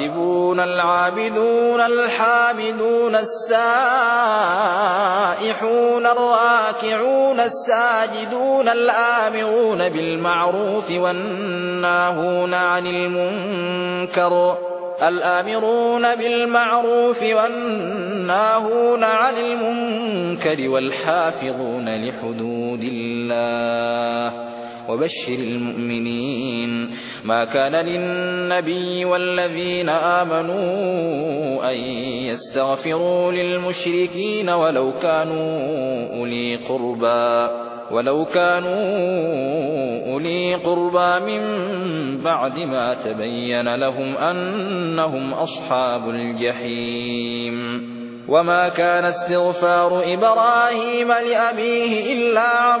التائبون العابدون الحامدون السائحون الراكعون الساجدون الآمرون بالمعروف والناهون عن المنكر الآمرون بالمعروف والناهون عن المنكر والحافظون لحدود الله وبشر المؤمنين. ما كان للنبي والذين آمنوا أن يستغفروا للمشركين ولو كانوا أولي قربى ولو كانوا أولي قربى من بعد ما تبين لهم أنهم أصحاب الجحيم. وما كان استغفار إبراهيم لأبيه إلا عن